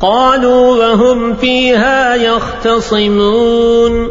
قالوا وهم فيها يختصمون.